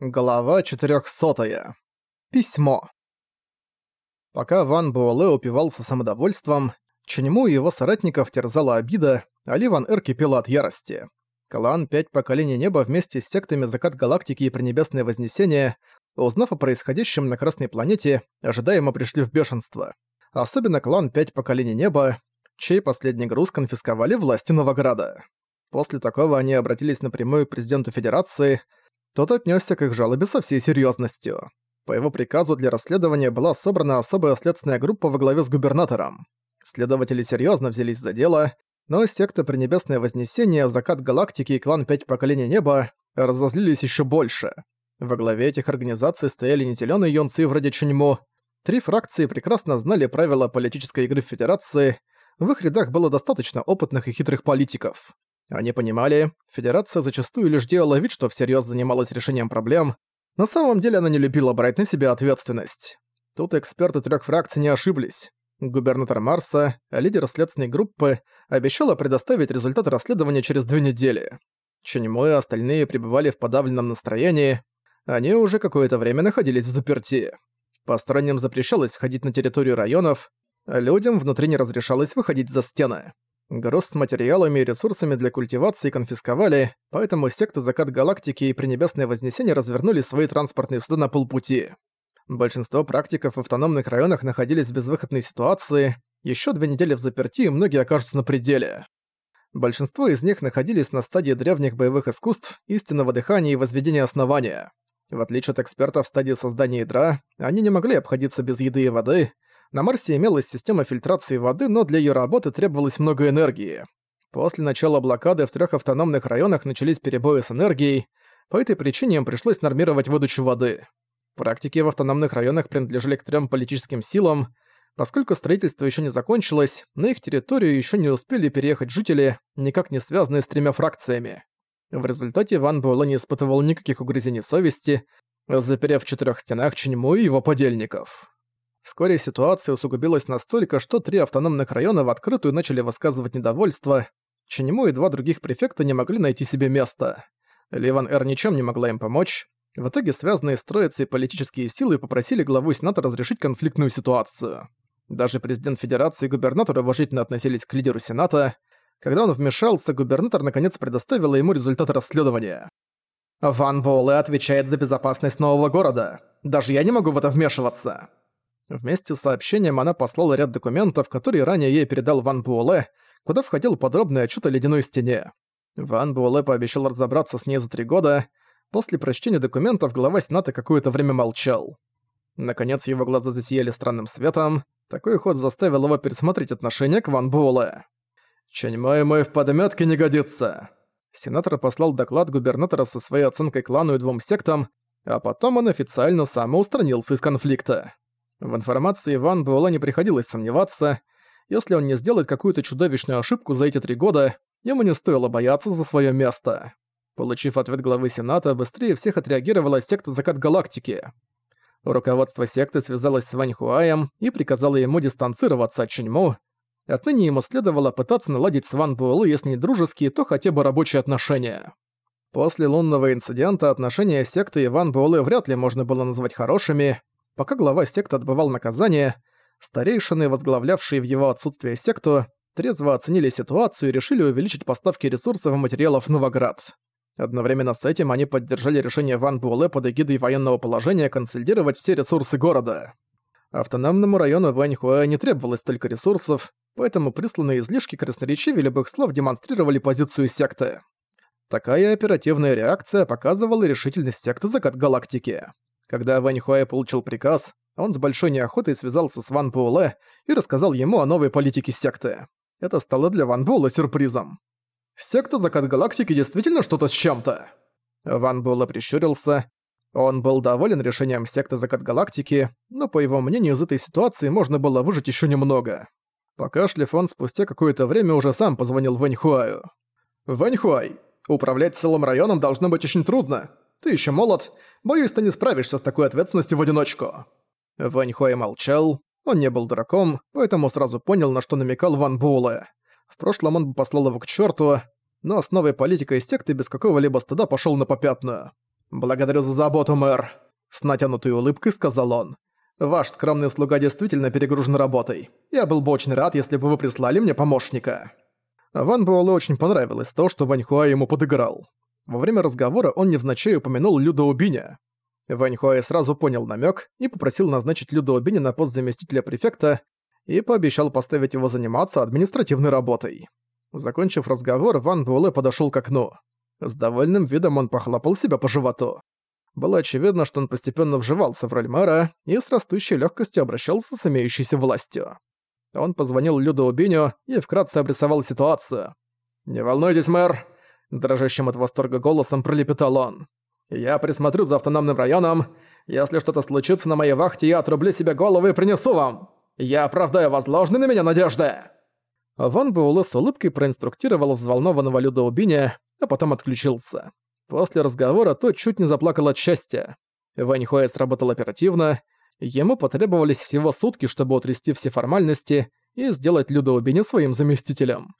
Глава 400. Письмо. Пока Ван Буэлэ упивался самодовольством, Ченьму и его соратников терзала обида, а Ли Ван Эр кипела от ярости. Клан «Пять поколений неба» вместе с сектами «Закат галактики» и «Пренебесное вознесение», узнав о происходящем на Красной планете, ожидаемо пришли в бешенство. Особенно клан «Пять поколений неба», чей последний груз конфисковали власти Новограда. После такого они обратились напрямую к президенту Федерации – тот отнесся к их жалобе со всей серьезностью. По его приказу для расследования была собрана особая следственная группа во главе с губернатором. Следователи серьезно взялись за дело, но секта Пренебесное Вознесение, Закат Галактики и клан Пять Поколений Неба разозлились еще больше. Во главе этих организаций стояли не зелёные юнцы вроде Чуньму. Три фракции прекрасно знали правила политической игры в Федерации, в их рядах было достаточно опытных и хитрых политиков. Они понимали, Федерация зачастую лишь делала вид, что всерьез занималась решением проблем, на самом деле она не любила брать на себя ответственность. Тут эксперты трех фракций не ошиблись. Губернатор Марса, лидер следственной группы, обещала предоставить результаты расследования через две недели. Ченьмо и остальные пребывали в подавленном настроении, они уже какое-то время находились в заперти. Посторонним запрещалось входить на территорию районов, людям внутри не разрешалось выходить за стены. Груз с материалами и ресурсами для культивации конфисковали, поэтому секта Закат Галактики и Пренебесное Вознесение развернули свои транспортные суда на полпути. Большинство практиков в автономных районах находились в безвыходной ситуации, еще две недели в заперти и многие окажутся на пределе. Большинство из них находились на стадии древних боевых искусств, истинного дыхания и возведения основания. В отличие от экспертов в стадии создания ядра, они не могли обходиться без еды и воды, на Марсе имелась система фильтрации воды, но для ее работы требовалось много энергии. После начала блокады в трех автономных районах начались перебои с энергией, по этой причине им пришлось нормировать выдачу воды. Практики в автономных районах принадлежали к трем политическим силам, поскольку строительство еще не закончилось, на их территорию еще не успели переехать жители, никак не связанные с тремя фракциями. В результате Ван Буэлэ не испытывал никаких угрызений совести, заперев в четырех стенах Чиньму и его подельников. Вскоре ситуация усугубилась настолько, что три автономных района в открытую начали высказывать недовольство, Ченему и два других префекта не могли найти себе места. Ливан Эр ничем не могла им помочь. В итоге связанные с троицей политические силы попросили главу Сената разрешить конфликтную ситуацию. Даже президент Федерации и губернатор уважительно относились к лидеру Сената. Когда он вмешался, губернатор наконец предоставил ему результаты расследования. «Ван Боулэ отвечает за безопасность нового города. Даже я не могу в это вмешиваться», Вместе с сообщением она послала ряд документов, которые ранее ей передал Ван Буэлэ, куда входил подробный отчет о ледяной стене. Ван Буэлэ пообещал разобраться с ней за три года. После прочтения документов глава Сената какое-то время молчал. Наконец его глаза засияли странным светом. Такой ход заставил его пересмотреть отношение к Ван Буэлэ. «Чаньмай мой в подмётке не годится!» Сенатор послал доклад губернатора со своей оценкой клану и двум сектам, а потом он официально самоустранился из конфликта. В информации Ван Буэлла не приходилось сомневаться. Если он не сделает какую-то чудовищную ошибку за эти три года, ему не стоило бояться за свое место. Получив ответ главы Сената, быстрее всех отреагировала секта Закат Галактики. Руководство секты связалось с Вань Хуаем и приказало ему дистанцироваться от Чиньму. Отныне ему следовало пытаться наладить с Ван Буэллы, если не дружеские, то хотя бы рабочие отношения. После лунного инцидента отношения секты и Ван Буэллы вряд ли можно было назвать хорошими, Пока глава секты отбывал наказание, старейшины, возглавлявшие в его отсутствие секту, трезво оценили ситуацию и решили увеличить поставки ресурсов и материалов в Новоград. Одновременно с этим они поддержали решение Ван Буэлэ под эгидой военного положения консолидировать все ресурсы города. Автономному району Ваньхуэ не требовалось столько ресурсов, поэтому присланные излишки красноречивее любых слов демонстрировали позицию секты. Такая оперативная реакция показывала решительность секты Закат Галактики. Когда Вань Хуай получил приказ, он с большой неохотой связался с Ван Буэлэ и рассказал ему о новой политике секты. Это стало для Ван Буэлэ сюрпризом. «Секта Закат Галактики действительно что-то с чем-то?» Ван Буэлэ прищурился. Он был доволен решением секты Закат Галактики, но, по его мнению, из этой ситуации можно было выжить еще немного. Покашлив, он спустя какое-то время уже сам позвонил Вань Хуаю. «Вань Хуай, управлять целым районом должно быть очень трудно. Ты еще молод, боюсь, ты не справишься с такой ответственностью в одиночку». Вань Хуай молчал, он не был дураком, поэтому сразу понял, на что намекал Ван Буэлэ. В прошлом он бы послал его к черту, но с новой политикой секты без какого-либо стыда пошел на попятную. «Благодарю за заботу, мэр», — с натянутой улыбкой сказал он. «Ваш скромный слуга действительно перегружен работой. Я был бы очень рад, если бы вы прислали мне помощника». Ван Буэлэ очень понравилось то, что Вань Хуа ему подыграл. Во время разговора он невзначай упомянул Люда Убиня. Вань Хуа сразу понял намек и попросил назначить Люда Убиня на пост заместителя префекта и пообещал поставить его заниматься административной работой. Закончив разговор, Ван Буэлэ подошёл к окну. С довольным видом он похлопал себя по животу. Было очевидно, что он постепенно вживался в роль мэра и с растущей легкостью обращался с имеющейся властью. Он позвонил Люду Убиню и вкратце обрисовал ситуацию. «Не волнуйтесь, мэр!» – дрожащим от восторга голосом пролепетал он. «Я присмотрю за автономным районом. Если что-то случится на моей вахте, я отрублю себе голову и принесу вам. Я оправдаю возложенные на меня надежды!» Ван Буэлэ с улыбкой проинструктировал взволнованного Люда Убиня, а потом отключился. После разговора тот чуть не заплакал от счастья. Вань Хуэй сработал оперативно, ему потребовались всего сутки, чтобы утрясти все формальности и сделать Люда Убини своим заместителем.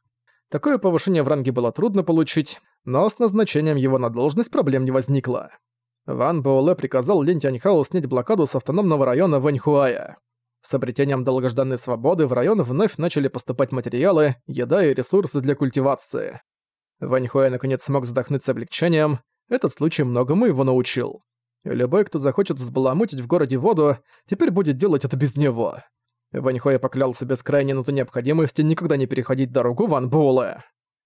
Такое повышение в ранге было трудно получить, но с назначением его на должность проблем не возникло. Ван Буэлэ приказал Лин Тяньхао снять блокаду с автономного района Ваньхуая. С обретением долгожданной свободы в район вновь начали поступать материалы, еда и ресурсы для культивации. Вань Хуэй наконец смог вздохнуть с облегчением. Этот случай многому его научил. Любой, кто захочет взбаламутить в городе воду, теперь будет делать это без него. Вань Хуэй поклялся без крайней на необходимости никогда не переходить дорогу Ван Буэлэ.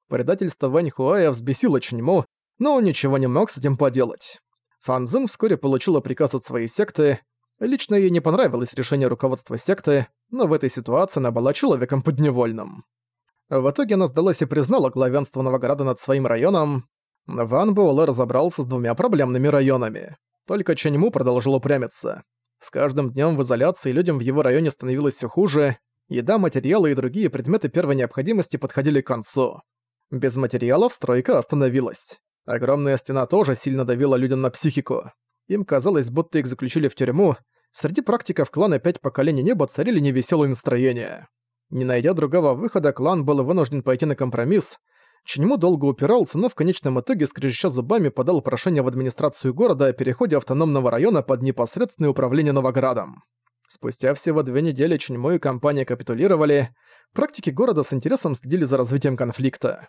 Предательство Вань Хуая взбесило Ченьму, но он ничего не мог с этим поделать. Фан Цзин вскоре получила приказ от своей секты. Лично ей не понравилось решение руководства секты, но в этой ситуации она была человеком подневольным. В итоге она сдалась и признала главенство Новограда над своим районом. Ван Буэлэ разобрался с двумя проблемными районами. Только Ченьму продолжил упрямиться. С каждым днем в изоляции людям в его районе становилось все хуже. Еда, материалы и другие предметы первой необходимости подходили к концу. Без материалов стройка остановилась. Огромная стена тоже сильно давила людям на психику. Им казалось, будто их заключили в тюрьму. Среди практиков клана «Пять поколений неба» царили невеселые настроения. Не найдя другого выхода, клан был вынужден пойти на компромисс. Ченьму долго упирался, но в конечном итоге, скрежеща зубами, подал прошение в администрацию города о переходе автономного района под непосредственное управление Новоградом. Спустя всего две недели Ченьму и компания капитулировали, практики города с интересом следили за развитием конфликта.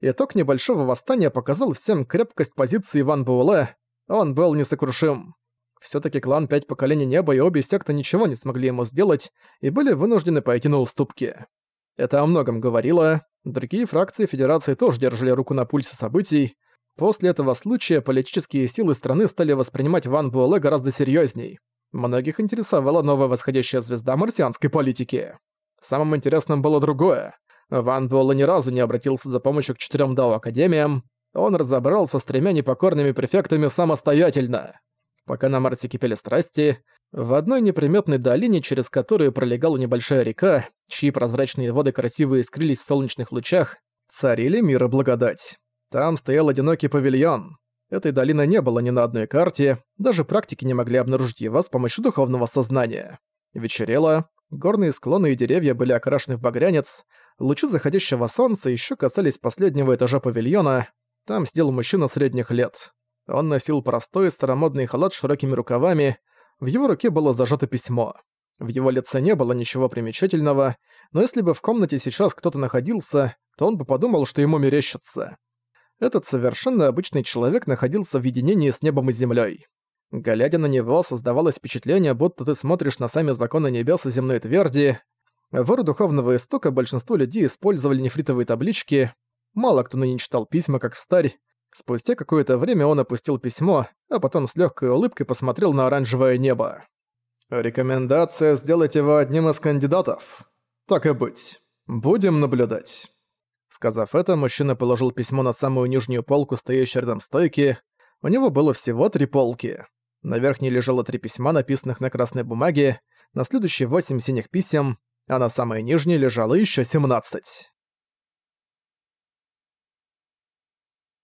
Итог небольшого восстания показал всем крепкость позиции Ван Буэлэ, он был несокрушим. Всё-таки клан Пять Поколений Неба и обе секты ничего не смогли ему сделать и были вынуждены пойти на уступки. Это о многом говорило. Другие фракции Федерации тоже держали руку на пульсе событий. После этого случая политические силы страны стали воспринимать Ван Буэлэ гораздо серьёзней. Многих интересовала новая восходящая звезда марсианской политики. Самым интересным было другое. Ван Буэлэ ни разу не обратился за помощью к четырём Дао-академиям. Он разобрался с тремя непокорными префектами самостоятельно. Пока на Марсе кипели страсти, в одной неприметной долине, через которую пролегала небольшая река, чьи прозрачные воды красиво искрились в солнечных лучах, царили мир и благодать. Там стоял одинокий павильон. Этой долины не было ни на одной карте, даже практики не могли обнаружить его с помощью духовного сознания. Вечерело, горные склоны и деревья были окрашены в багрянец, лучи заходящего солнца еще касались последнего этажа павильона, там сидел мужчина средних лет. Он носил простой старомодный халат с широкими рукавами, в его руке было зажато письмо. В его лице не было ничего примечательного, но если бы в комнате сейчас кто-то находился, то он бы подумал, что ему мерещится. Этот совершенно обычный человек находился в единении с небом и землей. Глядя на него, создавалось впечатление, будто ты смотришь на сами законы небес и земной тверди. В эру духовного истока большинство людей использовали нефритовые таблички. Мало кто ныне читал письма, как в старь, Спустя какое-то время он опустил письмо, а потом с легкой улыбкой посмотрел на оранжевое небо. «Рекомендация сделать его одним из кандидатов. Так и быть. Будем наблюдать». Сказав это, мужчина положил письмо на самую нижнюю полку, стоящей рядом стойки. У него было всего три полки. На верхней лежало три письма, написанных на красной бумаге, на следующей восемь синих писем, а на самой нижней лежало еще семнадцать.